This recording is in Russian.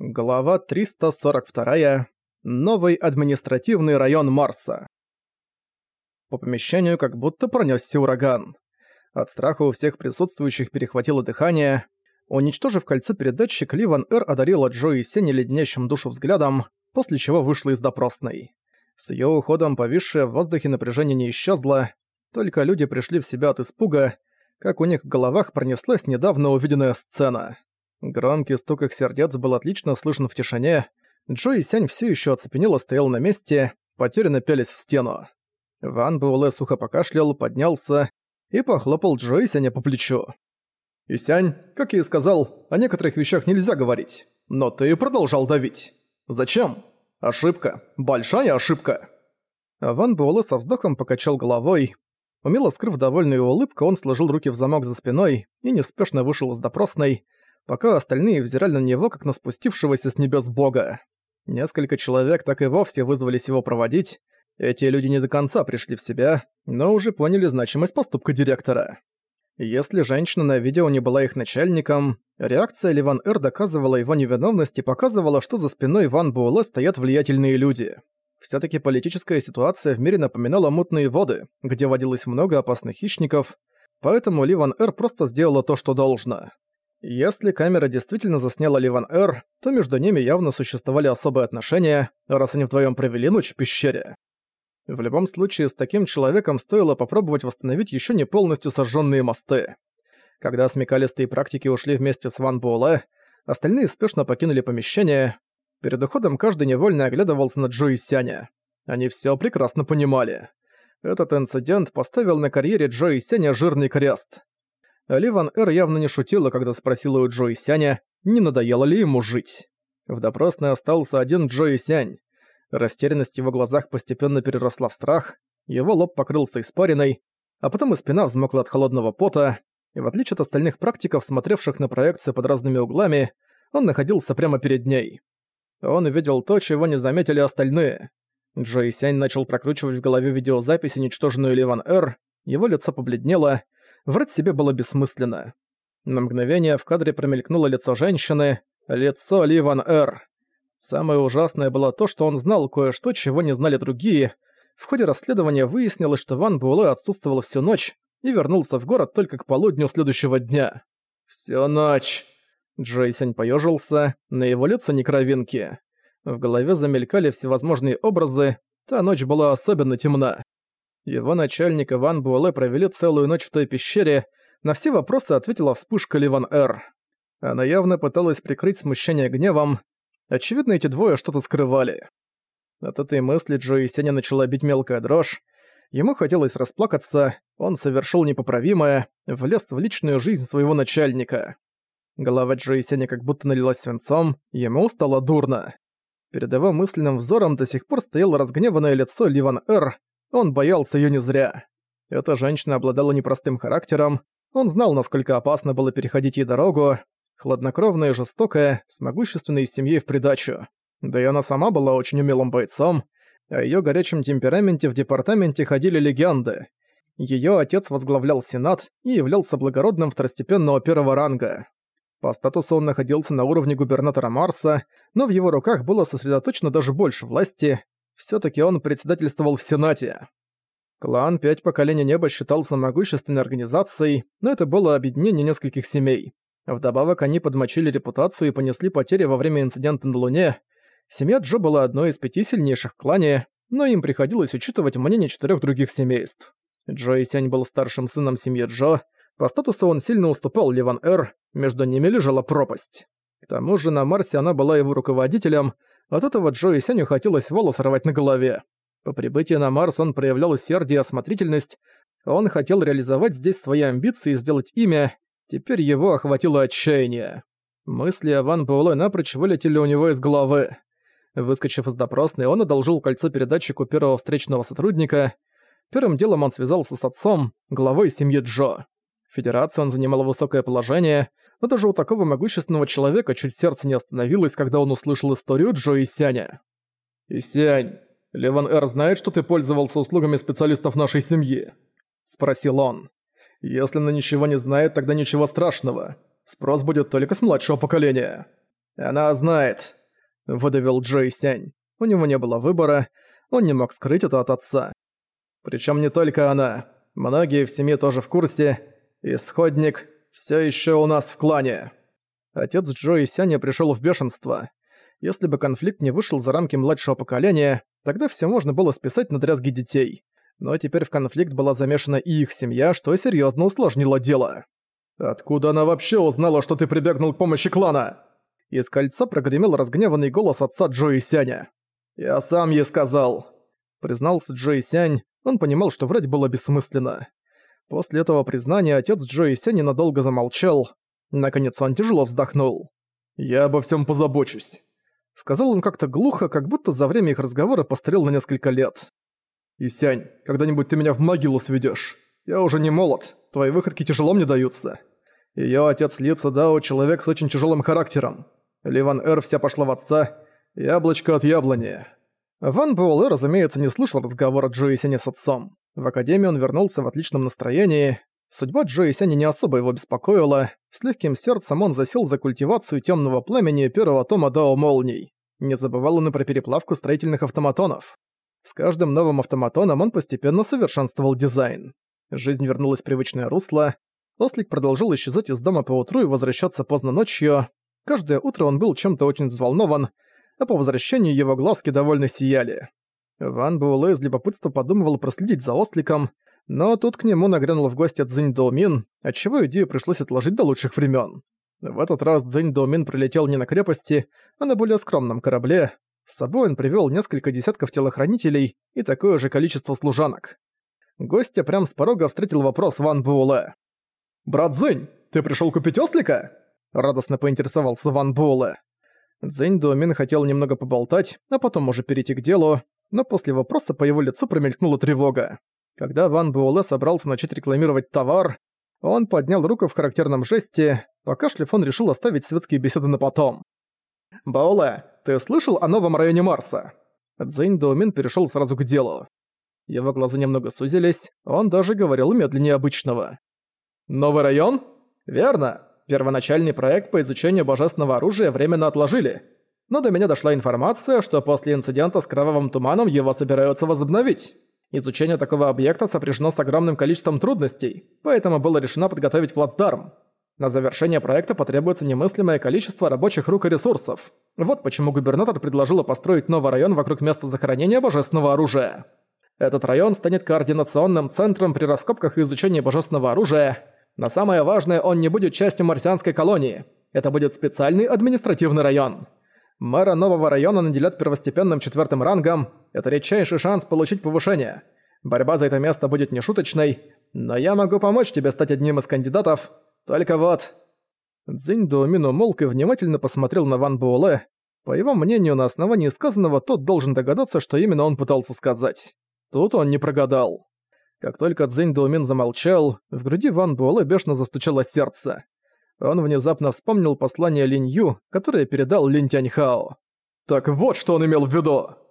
Глава 342. Новый административный район Марса. По помещению как будто пронёсся ураган. От страха у всех присутствующих перехватило дыхание. Уничтожив кольцо передатчик, Ливан Эр одарила Джо и Сени леденящим душу взглядом, после чего вышла из допросной. С её уходом повисшее в воздухе напряжение не исчезло, только люди пришли в себя от испуга, как у них в головах пронеслась недавно увиденная сцена. Громкий стук их сердец был отлично слышен в тишине. Джо и Сянь все еще оцепенело стоял на месте, потерянно пялись в стену. Ван Буэлэ сухо покашлял, поднялся и похлопал Джо и Сяня по плечу. «Исянь, как я и сказал, о некоторых вещах нельзя говорить, но ты продолжал давить. Зачем? Ошибка. Большая ошибка!» Ван Буэлэ со вздохом покачал головой. Умело скрыв довольную улыбку, он сложил руки в замок за спиной и неспешно вышел из допросной, пока остальные взирали на него, как на спустившегося с небес бога. Несколько человек так и вовсе вызвались его проводить. Эти люди не до конца пришли в себя, но уже поняли значимость поступка директора. Если женщина на видео не была их начальником, реакция Ливан Эр доказывала его невиновность и показывала, что за спиной Ван Буэлэ стоят влиятельные люди. Всё-таки политическая ситуация в мире напоминала мутные воды, где водилось много опасных хищников, поэтому Ливан Эр просто сделала то, что должно. Если камера действительно засняла Ливан Эр, то между ними явно существовали особые отношения, раз они вдвоем провели ночь в пещере. В любом случае, с таким человеком стоило попробовать восстановить еще не полностью сожженные мосты. Когда смекалистые практики ушли вместе с Ван Буэлэ, остальные спешно покинули помещение. Перед уходом каждый невольно оглядывался на Джо и Сяня. Они все прекрасно понимали. Этот инцидент поставил на карьере Джо и Сяня жирный крест. Ливан Эр явно не шутила, когда спросила у Джо и Сяня, не надоело ли ему жить. В допросной остался один Джо и Сянь. Растерянность в его глазах постепенно переросла в страх, его лоб покрылся испариной, а потом и спина взмокла от холодного пота, и в отличие от остальных практиков, смотревших на проекцию под разными углами, он находился прямо перед ней. Он увидел то, чего не заметили остальные. Джо и Сянь начал прокручивать в голове видеозапись, уничтоженную Ливан Эр, его лицо побледнело, Врать себе было бессмысленно. На мгновение в кадре промелькнуло лицо женщины, лицо Ливан Р. Самое ужасное было то, что он знал кое-что, чего не знали другие. В ходе расследования выяснилось, что Ван Буэлэ отсутствовал всю ночь и вернулся в город только к полудню следующего дня. «Всю ночь!» Джейсень поежился, на его лице не кровинки. В голове замелькали всевозможные образы, та ночь была особенно темна. Его начальник Иван Буэлэ провели целую ночь в той пещере, на все вопросы ответила вспышка Ливан Р. Она явно пыталась прикрыть смущение гневом. Очевидно, эти двое что-то скрывали. От этой мысли Джо и начала бить мелкая дрожь. Ему хотелось расплакаться, он совершил непоправимое, влез в личную жизнь своего начальника. Голова Джо и как будто налилась свинцом, ему стало дурно. Перед его мысленным взором до сих пор стояло разгневанное лицо Ливан Р, он боялся её не зря. Эта женщина обладала непростым характером, он знал, насколько опасно было переходить ей дорогу, хладнокровная и жестокая, с могущественной семьей в придачу. Да и она сама была очень умелым бойцом, о её горячем темпераменте в департаменте ходили легенды. Её отец возглавлял Сенат и являлся благородным второстепенного первого ранга. По статусу он находился на уровне губернатора Марса, но в его руках было сосредоточено даже больше власти, Всё-таки он председательствовал в Сенате. Клан «Пять поколений неба» считался могущественной организацией, но это было объединение нескольких семей. Вдобавок они подмочили репутацию и понесли потери во время инцидента на Луне. Семья Джо была одной из пяти сильнейших в клане, но им приходилось учитывать мнение четырёх других семейств. Джо Исянь был старшим сыном семьи Джо, по статусу он сильно уступал Ливан Эр, между ними лежала пропасть. К тому же на Марсе она была его руководителем, от этого Джо и Сеню хотелось волос рвать на голове. По прибытии на Марс он проявлял усердие и осмотрительность. Он хотел реализовать здесь свои амбиции и сделать имя. Теперь его охватило отчаяние. Мысли о Ван Буэлэ напрочь вылетели у него из головы. Выскочив из допросной, он одолжил кольцо передатчику первого встречного сотрудника. Первым делом он связался с отцом, главой семьи Джо. В Федерации он занимал высокое положение — но даже у такого могущественного человека чуть сердце не остановилось, когда он услышал историю Джо и Сяня. «Исянь, Леван Эр знает, что ты пользовался услугами специалистов нашей семьи?» – спросил он. «Если она ничего не знает, тогда ничего страшного. Спрос будет только с младшего поколения». «Она знает», — выдавил Джей Сянь. У него не было выбора, он не мог скрыть это от отца. Причем не только она. Многие в семье тоже в курсе. Исходник все еще у нас в клане. Отец Джо и Сяня пришел в бешенство. Если бы конфликт не вышел за рамки младшего поколения, тогда все можно было списать на дрязги детей. Но теперь в конфликт была замешана и их семья, что серьезно усложнило дело. «Откуда она вообще узнала, что ты прибегнул к помощи клана?» Из кольца прогремел разгневанный голос отца Джо и Сяня. «Я сам ей сказал», — признался Джо и Сянь, он понимал, что врать было бессмысленно. После этого признания отец Джо и Сяня надолго замолчал. Наконец он тяжело вздохнул. «Я обо всем позабочусь», — сказал он как-то глухо, как будто за время их разговора постарел на несколько лет. «Исянь, когда-нибудь ты меня в могилу сведёшь. Я уже не молод, твои выходки тяжело мне даются. Её отец Ли Дао человек с очень тяжелым характером. Ливан Эр вся пошла в отца, яблочко от яблони». Ван Буэлэ, разумеется, не слышал разговора Джо Исяня с отцом. В академию он вернулся в отличном настроении. Судьба Джо Исяня не особо его беспокоила. С легким сердцем он засел за культивацию темного племени первого тома Дао Молний. Не забывал он и про переплавку строительных автоматонов. С каждым новым автоматоном он постепенно совершенствовал дизайн. Жизнь вернулась в привычное русло. Ослик продолжил исчезать из дома по утру и возвращаться поздно ночью. Каждое утро он был чем-то очень взволнован, а по возвращении его глазки довольно сияли. Ван Буэлэ из любопытства подумывал проследить за Осликом, но тут к нему нагрянул в гости Цзинь Доумин, отчего идею пришлось отложить до лучших времен. В этот раз Цзинь Доумин прилетел не на крепости, а на более скромном корабле, с собой он привёл несколько десятков телохранителей и такое же количество служанок. Гостя прям с порога встретил вопрос Ван Буэлэ. «Брат Зэнь, ты пришёл купить ослика?» Радостно поинтересовался Ван Буэлэ. Цзэнь Дуомин хотел немного поболтать, а потом уже перейти к делу, но после вопроса по его лицу промелькнула тревога. Когда Ван Буэлэ собрался начать рекламировать товар, он поднял руку в характерном жесте, покашляв он решил оставить светские беседы на потом. «Баоле, ты слышал о новом районе Марса?» Цзэнь Доумин перешёл сразу к делу. Его глаза немного сузились, он даже говорил медленнее обычного. «Новый район?» «Верно. Первоначальный проект по изучению божественного оружия временно отложили. Но до меня дошла информация, что после инцидента с Кровавым Туманом его собираются возобновить. Изучение такого объекта сопряжено с огромным количеством трудностей, поэтому было решено подготовить плацдарм. На завершение проекта потребуется немыслимое количество рабочих рук и ресурсов. Вот почему губернатор предложил построить новый район вокруг места захоронения божественного оружия. Этот район станет координационным центром при раскопках и изучении божественного оружия. Но самое важное, он не будет частью марсианской колонии. Это будет специальный административный район. Мэра нового района наделят первостепенным четвертым рангом. Это редчайший шанс получить повышение. Борьба за это место будет нешуточной, но я могу помочь тебе стать одним из кандидатов, только вот...» Цзинь Дуомин умолк и внимательно посмотрел на Ван Буэлэ. По его мнению, на основании сказанного, тот должен догадаться, что именно он пытался сказать. Тут он не прогадал. Как только Цзинь Дуомин замолчал, в груди Ван Буэлэ бешено застучало сердце. Он внезапно вспомнил послание Линь Ю, которое передал Линь Тяньхао. «Так вот, что он имел в виду!»